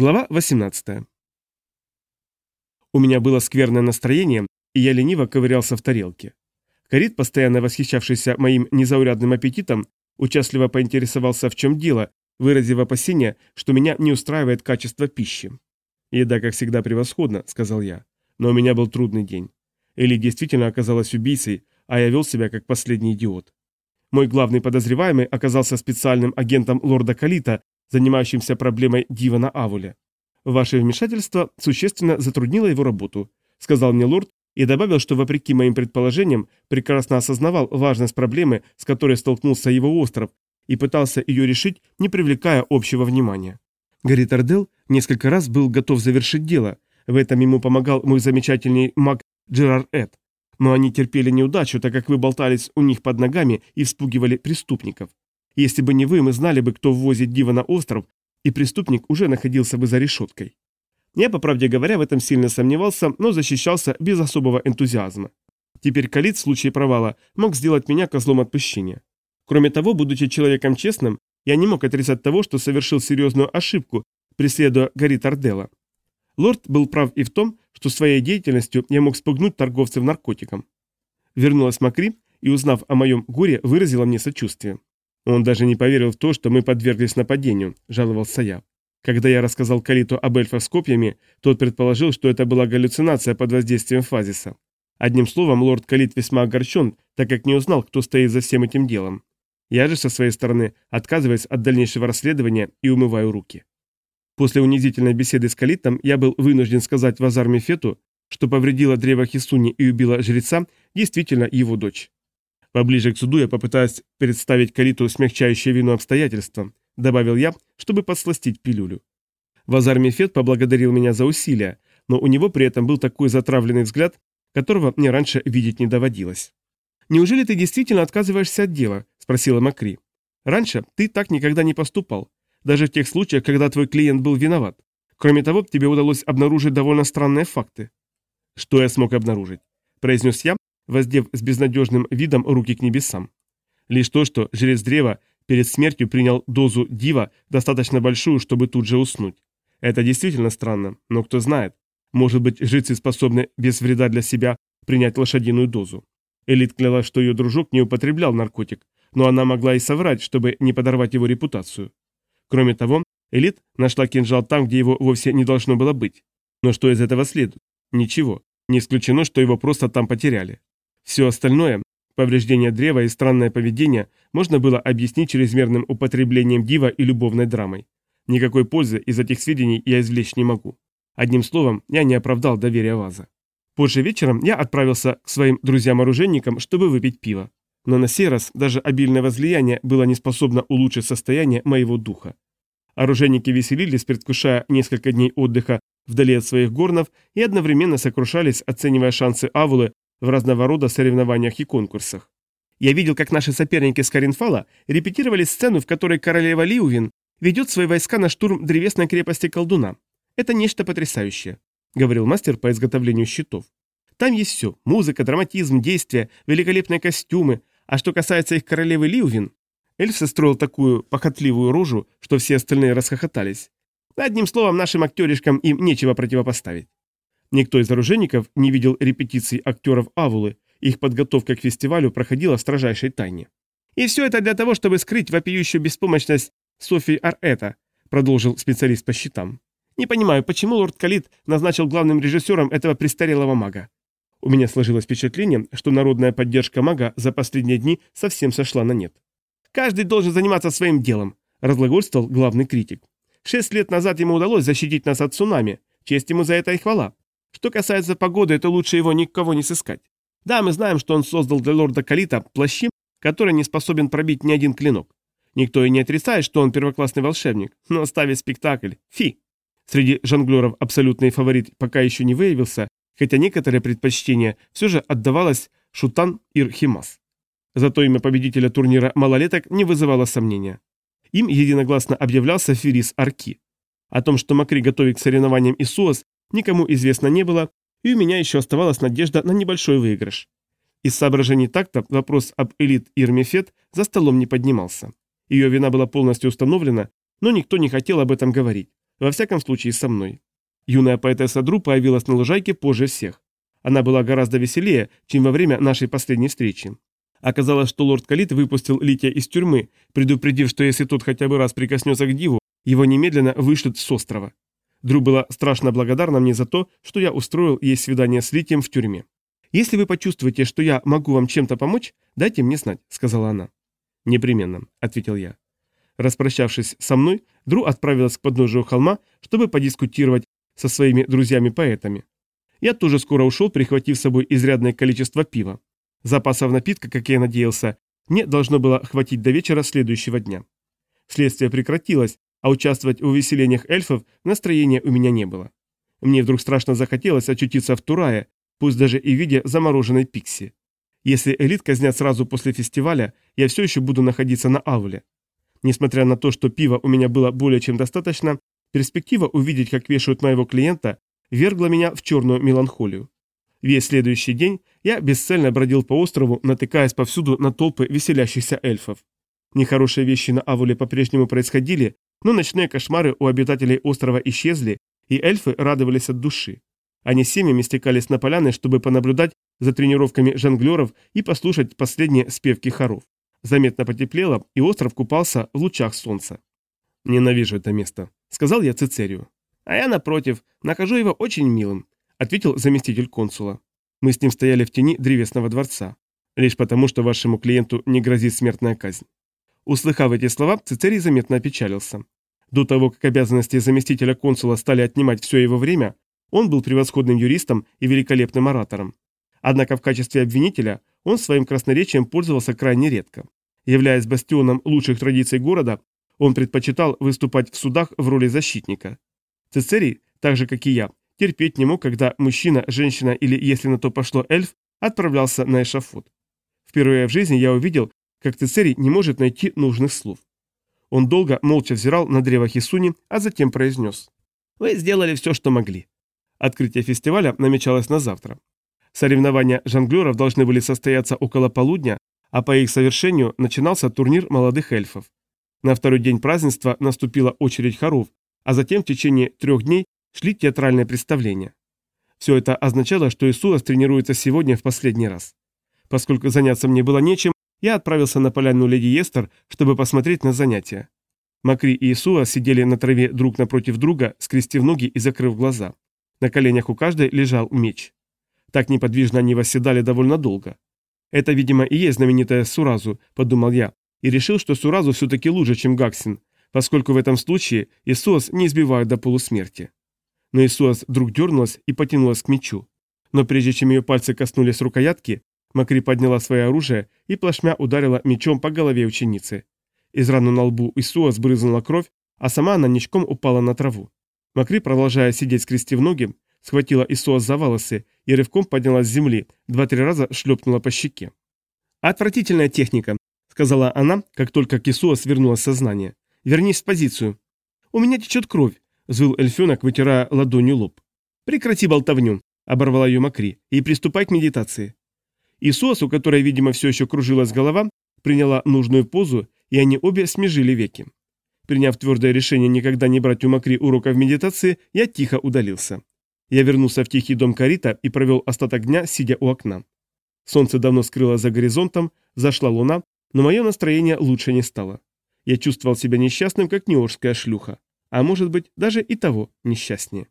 Глава 18. У меня было скверное настроение, и я лениво ковырялся в тарелке. Карит, постоянно восхищавшийся моим незаурядным аппетитом, участливо поинтересовался, в чем дело, выразив опасение, что меня не устраивает качество пищи. «Еда, как всегда, превосходна», — сказал я. «Но у меня был трудный день. Элли действительно оказалась убийцей, а я вел себя как последний идиот. Мой главный подозреваемый оказался специальным агентом лорда Калита, занимающимся проблемой Дива на Авуле. Ваше вмешательство существенно затруднило его работу, сказал мне лорд и добавил, что вопреки моим предположениям прекрасно осознавал важность проблемы, с которой столкнулся его остров, и пытался ее решить, не привлекая общего внимания. Гарри Тардел несколько раз был готов завершить дело, в этом ему помогал мой замечательный маг Джерар Эд. Но они терпели неудачу, так как вы болтались у них под ногами и вспугивали преступников. Если бы не вы, мы знали бы, кто ввозит Дива на остров, и преступник уже находился бы за решеткой. Я, по правде говоря, в этом сильно сомневался, но защищался без особого энтузиазма. Теперь Калит в случае провала мог сделать меня козлом отпущения. Кроме того, будучи человеком честным, я не мог отрицать того, что совершил серьезную ошибку, преследуя Гарри Тардела. Лорд был прав и в том, что своей деятельностью я мог спугнуть торговцев наркотиком. Вернулась Макри и, узнав о моем горе, выразила мне сочувствие. Он даже не поверил в то, что мы подверглись нападению, жаловался я. Когда я рассказал Калиту об эльфах с копьями, тот предположил, что это была галлюцинация под воздействием фазиса. Одним словом, лорд Калит весьма огорчен, так как не узнал, кто стоит за всем этим делом. Я же со своей стороны отказываюсь от дальнейшего расследования и умываю руки. После унизительной беседы с Калитом я был вынужден сказать Вазар Мефету, что повредила древо Хисуни и убила жреца, действительно его дочь. Поближе к суду я попытаюсь представить Калиту смягчающее вину обстоятельства, добавил я, чтобы подсластить пилюлю. Вазар Мефет поблагодарил меня за усилия, но у него при этом был такой затравленный взгляд, которого мне раньше видеть не доводилось. «Неужели ты действительно отказываешься от дела?» – спросила Макри. «Раньше ты так никогда не поступал, даже в тех случаях, когда твой клиент был виноват. Кроме того, тебе удалось обнаружить довольно странные факты». «Что я смог обнаружить?» – произнес я, воздев с безнадежным видом руки к небесам. Лишь то, что жрец древа перед смертью принял дозу дива, достаточно большую, чтобы тут же уснуть. Это действительно странно, но кто знает. Может быть, жрецы способны без вреда для себя принять лошадиную дозу. Элит клялась, что ее дружок не употреблял наркотик, но она могла и соврать, чтобы не подорвать его репутацию. Кроме того, Элит нашла кинжал там, где его вовсе не должно было быть. Но что из этого следует? Ничего. Не исключено, что его просто там потеряли. Все остальное, повреждение древа и странное поведение, можно было объяснить чрезмерным употреблением дива и любовной драмой. Никакой пользы из этих сведений я извлечь не могу. Одним словом, я не оправдал доверия Ваза. Позже вечером я отправился к своим друзьям-оружейникам, чтобы выпить пиво. Но на сей раз даже обильное возлияние было не способно улучшить состояние моего духа. Оружейники веселились, предвкушая несколько дней отдыха вдали от своих горнов и одновременно сокрушались, оценивая шансы Авулы в разного рода соревнованиях и конкурсах. Я видел, как наши соперники с Каринфала репетировали сцену, в которой королева Лиувин ведет свои войска на штурм древесной крепости колдуна. Это нечто потрясающее, говорил мастер по изготовлению щитов. Там есть все – музыка, драматизм, действия, великолепные костюмы. А что касается их королевы Лиувин, эльф состроил такую похотливую рожу, что все остальные расхохотались. Одним словом, нашим актеришкам им нечего противопоставить. Никто из оружейников не видел репетиций актеров Авулы, их подготовка к фестивалю проходила в строжайшей тайне. «И все это для того, чтобы скрыть вопиющую беспомощность Софии Арета», продолжил специалист по счетам. «Не понимаю, почему лорд Калит назначил главным режиссером этого престарелого мага. У меня сложилось впечатление, что народная поддержка мага за последние дни совсем сошла на нет. «Каждый должен заниматься своим делом», – разглагольствовал главный критик. «Шесть лет назад ему удалось защитить нас от цунами. Честь ему за это и хвала. Что касается погоды, то лучше его никого не сыскать. Да, мы знаем, что он создал для лорда Калита плащи, который не способен пробить ни один клинок. Никто и не отрицает, что он первоклассный волшебник, но ставить спектакль – фи. Среди жонглеров абсолютный фаворит пока еще не выявился, хотя некоторое предпочтение все же отдавалось Шутан Ирхимас. Зато имя победителя турнира малолеток не вызывало сомнения. Им единогласно объявлялся Ферис Арки. О том, что Макри готовит к соревнованиям Исуас, никому известно не было, и у меня еще оставалась надежда на небольшой выигрыш. Из соображений такта вопрос об элит Ирмефет за столом не поднимался. Ее вина была полностью установлена, но никто не хотел об этом говорить. Во всяком случае, со мной. Юная поэтесса Дру появилась на лужайке позже всех. Она была гораздо веселее, чем во время нашей последней встречи. Оказалось, что лорд Калит выпустил Лития из тюрьмы, предупредив, что если тот хотя бы раз прикоснется к Диву, его немедленно вышлют с острова. Дру была страшно благодарна мне за то, что я устроил ей свидание с Литием в тюрьме. «Если вы почувствуете, что я могу вам чем-то помочь, дайте мне знать», — сказала она. «Непременно», — ответил я. Распрощавшись со мной, Дру отправилась к подножию холма, чтобы подискутировать со своими друзьями-поэтами. Я тоже скоро ушел, прихватив с собой изрядное количество пива. Запасов напитка, как я надеялся, мне должно было хватить до вечера следующего дня. Следствие прекратилось, а участвовать в увеселениях эльфов настроения у меня не было. Мне вдруг страшно захотелось очутиться в Турае, пусть даже и в виде замороженной пикси. Если элит казнят сразу после фестиваля, я все еще буду находиться на Ауле. Несмотря на то, что пива у меня было более чем достаточно, перспектива увидеть, как вешают моего клиента, вергла меня в черную меланхолию. Весь следующий день я бесцельно бродил по острову, натыкаясь повсюду на толпы веселящихся эльфов. Нехорошие вещи на Авуле по-прежнему происходили, но ночные кошмары у обитателей острова исчезли, и эльфы радовались от души. Они семьями стекались на поляны, чтобы понаблюдать за тренировками жонглеров и послушать последние спевки хоров. Заметно потеплело, и остров купался в лучах солнца. «Ненавижу это место», — сказал я Цицерию. «А я, напротив, нахожу его очень милым», — ответил заместитель консула. Мы с ним стояли в тени древесного дворца. Лишь потому, что вашему клиенту не грозит смертная казнь. Услыхав эти слова, Цицерий заметно опечалился. До того, как обязанности заместителя консула стали отнимать все его время, он был превосходным юристом и великолепным оратором. Однако в качестве обвинителя он своим красноречием пользовался крайне редко. Являясь бастионом лучших традиций города, он предпочитал выступать в судах в роли защитника. Цицерий, так же как и я, терпеть не мог, когда мужчина, женщина или, если на то пошло, эльф, отправлялся на эшафот. Впервые в жизни я увидел, как Цицерий не может найти нужных слов. Он долго молча взирал на древо Хисуни, а затем произнес. «Вы сделали все, что могли». Открытие фестиваля намечалось на завтра. Соревнования жонглеров должны были состояться около полудня, а по их совершению начинался турнир молодых эльфов. На второй день празднества наступила очередь хоров, а затем в течение трех дней шли театральные представления. Все это означало, что Исуас тренируется сегодня в последний раз. Поскольку заняться мне было нечем, я отправился на поляну леди Естер, чтобы посмотреть на занятия. Макри и Исуа сидели на траве друг напротив друга, скрестив ноги и закрыв глаза. На коленях у каждой лежал меч. Так неподвижно они восседали довольно долго. Это, видимо, и есть знаменитая Суразу, подумал я, и решил, что Суразу все-таки лучше, чем Гаксин, поскольку в этом случае Исуас не избивают до полусмерти. Но Исуас вдруг дернулась и потянулась к мечу. Но прежде чем ее пальцы коснулись рукоятки, Макри подняла свое оружие и плашмя ударила мечом по голове ученицы. Из рану на лбу Исуа сбрызнула кровь, а сама она ничком упала на траву. Макри, продолжая сидеть скрестив ноги, схватила Исуа за волосы и рывком поднялась с земли, два-три раза шлепнула по щеке. «Отвратительная техника», — сказала она, как только Кисуа свернула сознание. «Вернись в позицию». «У меня течет кровь», — взвыл эльфенок, вытирая ладонью лоб. «Прекрати болтовню», — оборвала ее Макри, — «и приступай к медитации». Исуас, у которой, видимо, все еще кружилась голова, приняла нужную позу, и они обе смежили веки. Приняв твердое решение никогда не брать у Макри уроков медитации, я тихо удалился. Я вернулся в тихий дом Карита и провел остаток дня, сидя у окна. Солнце давно скрылось за горизонтом, зашла луна, но мое настроение лучше не стало. Я чувствовал себя несчастным, как неорская шлюха. А может быть, даже и того несчастнее.